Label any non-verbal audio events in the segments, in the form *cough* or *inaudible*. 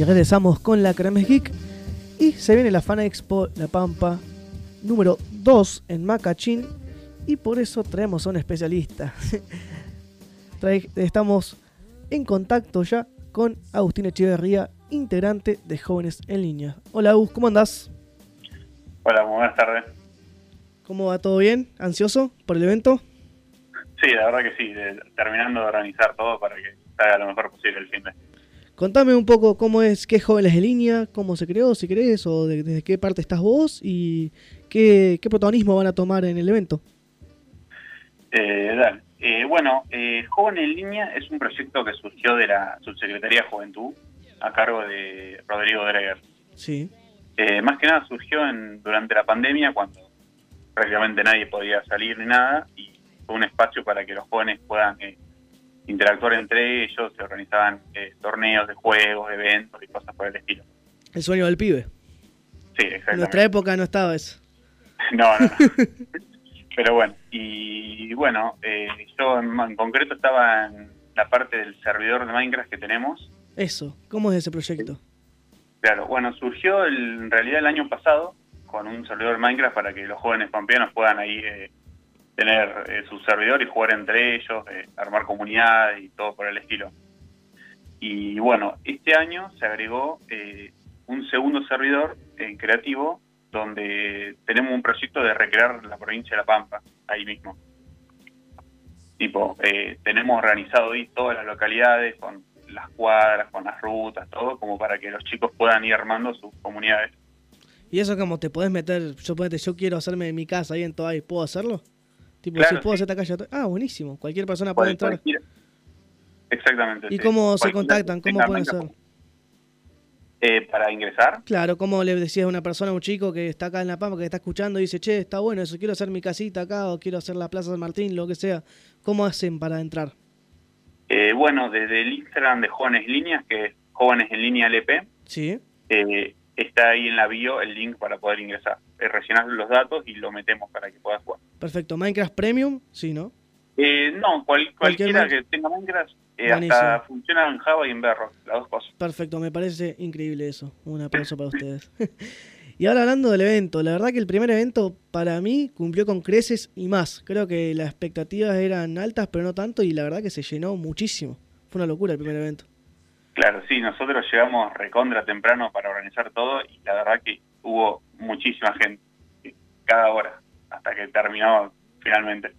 Y regresamos con la Cremes Geek. Y se viene la Fan Expo La Pampa número 2 en Macachín. Y por eso traemos a un especialista. *laughs* Estamos en contacto ya con Agustín Echeverría, integrante de Jóvenes en Línea. Hola Agus, ¿cómo andás? Hola, buenas tardes. ¿Cómo va todo bien? ¿Ansioso por el evento? Sí, la verdad que sí, terminando de organizar todo para que salga lo mejor posible el fin de. Contame un poco cómo es, qué Jóvenes en Línea, cómo se creó, si querés, o desde qué parte estás vos y qué, protagonismo van a tomar en el evento. Eh, dale. Eh, bueno, eh, Joven en Línea es un proyecto que surgió de la Subsecretaría de Juventud a cargo de Rodrigo Dreger. Sí. Eh, más que nada surgió en, durante la pandemia cuando prácticamente nadie podía salir ni nada y fue un espacio para que los jóvenes puedan interactuar entre ellos, se organizaban torneos de juegos, eventos y cosas por el estilo. El sueño del pibe. Sí, exactamente. En nuestra época no estaba eso. *laughs* no, no. no. *laughs* Pero bueno, y bueno, eh, yo en, concreto estaba en la parte del servidor de Minecraft que tenemos. Eso, ¿cómo es ese proyecto? Claro, bueno, surgió en realidad el año pasado con un servidor de Minecraft para que los jóvenes pampeanos puedan ahí eh, tener eh, su servidor y jugar entre ellos, armar comunidad y todo por el estilo. Y bueno, este año se agregó un segundo servidor creativo donde tenemos un proyecto de recrear la provincia de La Pampa, ahí mismo. Tipo, eh, tenemos organizado ahí todas las localidades con las cuadras, con las rutas, todo, como para que los chicos puedan ir armando sus comunidades. ¿Y eso como te podés meter, yo yo quiero hacerme mi casa ahí en ahí, ¿puedo hacerlo? Tipo, si puedo hacer esta calle. Ah, buenísimo, cualquier persona puede, entrar. Exactamente. ¿Y cómo se contactan? ¿Cómo pueden hacer? Eh, para ingresar. Claro, como le decías a una persona, a un chico que está acá en La Pampa, que está escuchando y dice, che, está bueno eso, quiero hacer mi casita acá o quiero hacer la Plaza San Martín, lo que sea. ¿Cómo hacen para entrar? Eh, bueno, desde el Instagram de Jóvenes Líneas, que es Jóvenes en Línea LP, sí. Eh, está ahí en la bio el link para poder ingresar. Rellenar los datos y lo metemos para que puedas jugar. Perfecto. ¿Minecraft Premium? Sí, ¿no? no, cualquiera que tenga Minecraft eh, hasta funciona en Java y en Berro, las dos cosas. Perfecto, me parece increíble eso. Un aplauso para ustedes. *laughs* y ahora hablando del evento, la verdad que el primer evento para mí cumplió con creces y más. Creo que las expectativas eran altas, pero no tanto, y la verdad que se llenó muchísimo. Fue una locura el primer evento. Claro, sí, nosotros llegamos recondra temprano para organizar todo y la verdad que hubo muchísima gente cada hora hasta que terminó finalmente.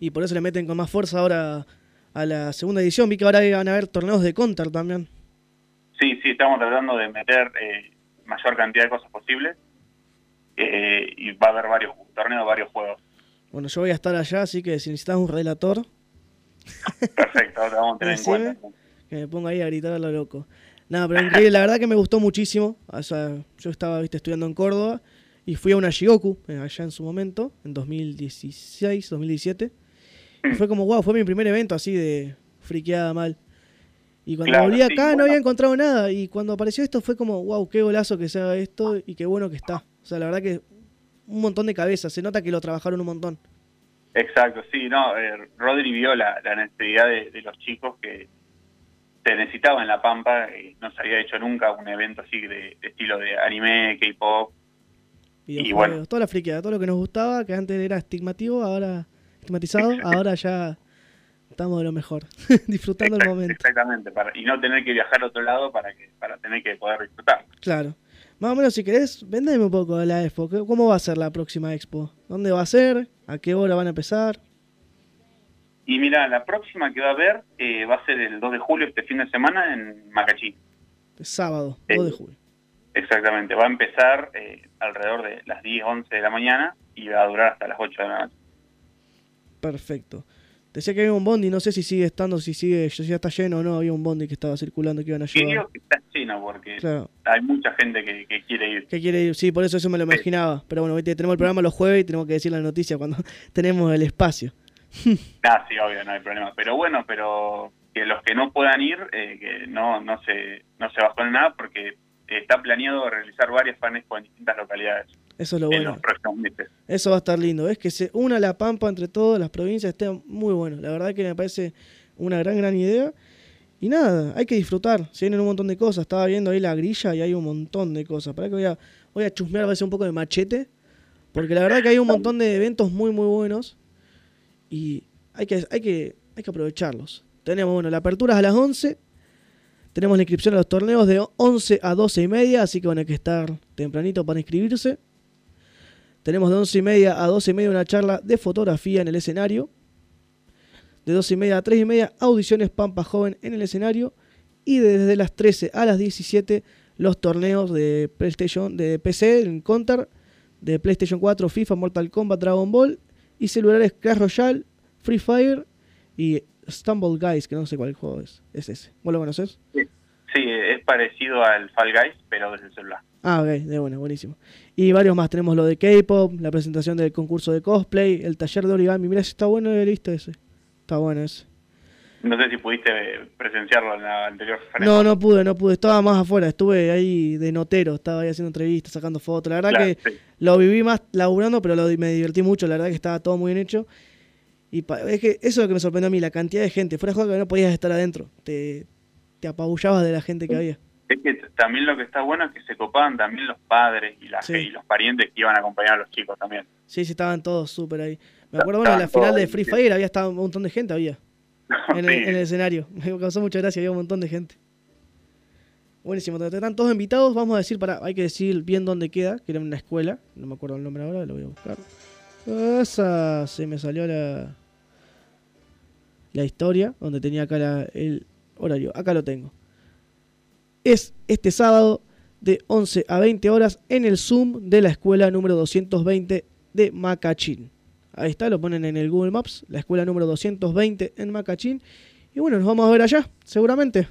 Y por eso le meten con más fuerza ahora a la segunda edición. Vi que ahora van a haber torneos de counter también. Sí, sí, estamos tratando de meter eh, mayor cantidad de cosas posibles eh, y va a haber varios torneos, varios juegos. Bueno, yo voy a estar allá, así que si necesitas un relator... *laughs* Perfecto, te vamos a tener en *laughs* cuenta. Que me ponga ahí a gritar a lo loco. Nada, pero increíble, la verdad que me gustó muchísimo. O sea, yo estaba viste, estudiando en Córdoba y fui a una Shigoku eh, allá en su momento, en 2016, 2017 fue como, wow, fue mi primer evento así de friqueada mal. Y cuando volví acá no había encontrado nada. Y cuando apareció esto fue como, wow, qué golazo que sea esto y qué bueno que está. O sea, la verdad que un montón de cabezas. Se nota que lo trabajaron un montón. Exacto, sí, no. Eh, Rodri vio la, necesidad de, los chicos que se necesitaba en La Pampa. Y no se había hecho nunca un evento así de, estilo de anime, K-pop. Y bueno. Toda la friqueada, todo lo que nos gustaba, que antes era estigmativo, ahora estigmatizado, ahora ya estamos de lo mejor, *laughs* disfrutando el momento. Exactamente, para, y no tener que viajar a otro lado para que para tener que poder disfrutar. Claro. Más o menos, si querés, vendeme un poco de la expo. ¿Cómo va a ser la próxima expo? ¿Dónde va a ser? ¿A qué hora van a empezar? Y mira, la próxima que va a haber eh, va a ser el 2 de julio, este fin de semana, en Macachí. sábado, 2 de julio. Exactamente, va a empezar eh, alrededor de las 10, 11 de la mañana y va a durar hasta las 8 de la noche. Perfecto. Decía que había un bondi, no sé si sigue estando, si sigue, si ya está lleno o no, había un bondi que estaba circulando que iban a llevar. Creo que está lleno porque hay mucha gente que, quiere ir. Que quiere ir, sí, por eso eso me lo imaginaba. Pero bueno, tenemos el programa los jueves y tenemos que decir la noticia cuando *laughs* tenemos el espacio. *laughs* ah, sí, obvio, no hay problema. Pero bueno, pero que los que no puedan ir, eh, que no, no, se, no se bajonen nada porque está planeado realizar varias fanes en distintas localidades. Eso es lo bueno. Eso va a estar lindo. Es que se una la pampa entre todas las provincias, esté muy bueno. La verdad que me parece una gran, gran idea. Y nada, hay que disfrutar. Se vienen un montón de cosas. Estaba viendo ahí la grilla y hay un montón de cosas. Para que voy a, voy a chusmear a veces un poco de machete. Porque la verdad que hay un montón de eventos muy, muy buenos. Y hay que, hay que, hay que aprovecharlos. Tenemos, bueno, la apertura a las 11. Tenemos la inscripción a los torneos de 11 a 12 y media. Así que van a estar tempranito para inscribirse. Tenemos de 11 y media a 12 y media una charla de fotografía en el escenario de 2 y media a 3 y media, audiciones Pampa Joven en el escenario. Y desde las 13 a las 17, los torneos de PlayStation, de PC, en Counter, de PlayStation 4, FIFA, Mortal Kombat, Dragon Ball. Y celulares Clash Royale, Free Fire y Stumble Guys, que no sé cuál juego es. Es ese. ¿Vos lo conoces? Sí. es parecido al Fall Guys, pero desde el celular. Ah, ok, de bueno, buenísimo. Y varios más. Tenemos lo de K-pop, la presentación del concurso de cosplay, el taller de origami. Mira si está bueno el listo ese. Está bueno eso. No sé si pudiste presenciarlo en la anterior. No, no pude, no pude. Estaba más afuera. Estuve ahí de notero. Estaba ahí haciendo entrevistas, sacando fotos. La verdad que lo viví más laburando, pero lo, me divertí mucho. La verdad que estaba todo muy bien hecho. Y es que eso es lo que me sorprendió a mí, la cantidad de gente. Fuera de juego que no podías estar adentro. Te, te apabullabas de la gente que había. Es que también lo que está bueno es que se copaban también los padres y, la, y los parientes que iban a acompañar a los chicos también. Sí, sí, estaban todos súper ahí. Me acuerdo, bueno, en la final de Free Fire había estado un montón de gente, había. *laughs* En, el, escenario. *laughs* Me causó mucha gracia, había un montón de gente. Buenísimo, están todos invitados. Vamos a decir, para, hay que decir bien dónde queda, que era una escuela. No me acuerdo el nombre ahora, lo voy a buscar. Esa, se me salió la, la historia, donde tenía acá el horario. Acá lo tengo. Es este sábado de 11 a 20 horas en el Zoom de la escuela número 220 de Macachín. Ahí está, lo ponen en el Google Maps, la escuela número 220 en Macachín. Y bueno, nos vamos a ver allá, seguramente.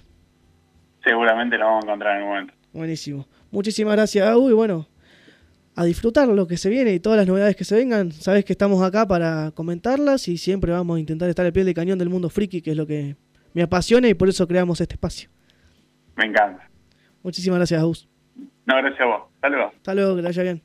Seguramente lo vamos a encontrar en el momento. Buenísimo. Muchísimas gracias, Agu. Y bueno, a disfrutar lo que se viene y todas las novedades que se vengan. Sabes que estamos acá para comentarlas y siempre vamos a intentar estar al pie del cañón del mundo friki, que es lo que me apasiona y por eso creamos este espacio. Me encanta. Muchísimas gracias, Agus. No, gracias a vos. Hasta luego. Hasta luego, que te vaya bien.